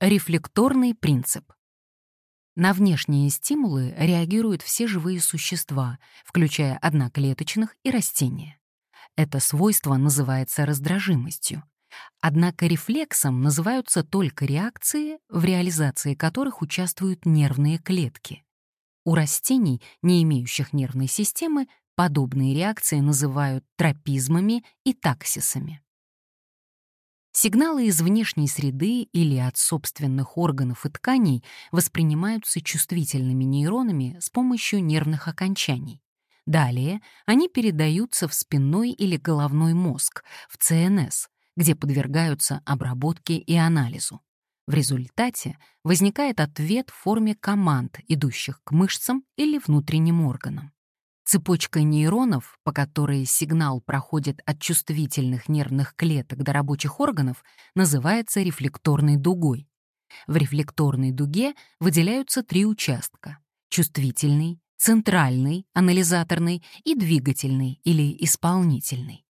Рефлекторный принцип. На внешние стимулы реагируют все живые существа, включая одноклеточных и растения. Это свойство называется раздражимостью. Однако рефлексом называются только реакции, в реализации которых участвуют нервные клетки. У растений, не имеющих нервной системы, подобные реакции называют тропизмами и таксисами. Сигналы из внешней среды или от собственных органов и тканей воспринимаются чувствительными нейронами с помощью нервных окончаний. Далее они передаются в спинной или головной мозг, в ЦНС, где подвергаются обработке и анализу. В результате возникает ответ в форме команд, идущих к мышцам или внутренним органам. Цепочка нейронов, по которой сигнал проходит от чувствительных нервных клеток до рабочих органов, называется рефлекторной дугой. В рефлекторной дуге выделяются три участка — чувствительный, центральный, анализаторный и двигательный или исполнительный.